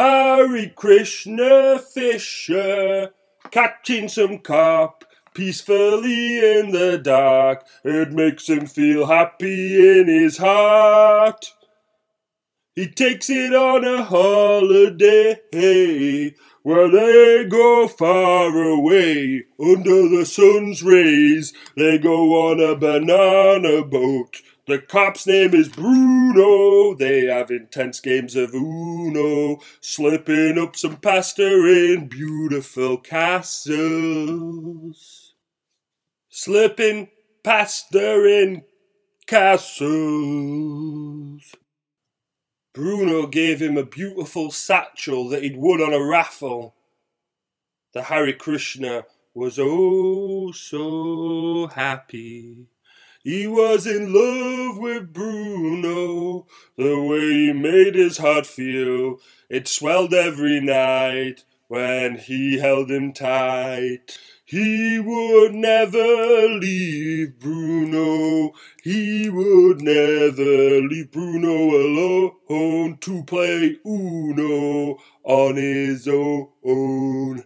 Hare Krishna Fisher catching some carp peacefully in the dark. It makes him feel happy in his heart. He takes it on a holiday where they go far away under the sun's rays. They go on a banana boat. The cop's name is Bruno. They have intense games of Uno, slipping up some pasta in beautiful castles. Slipping pasta in castles. Bruno gave him a beautiful satchel that he'd won on a raffle. The Hare Krishna was oh so happy. He was in love with Bruno, the way he made his heart feel. It swelled every night when he held him tight. He would never leave Bruno. He would never leave Bruno alone to play Uno on his own.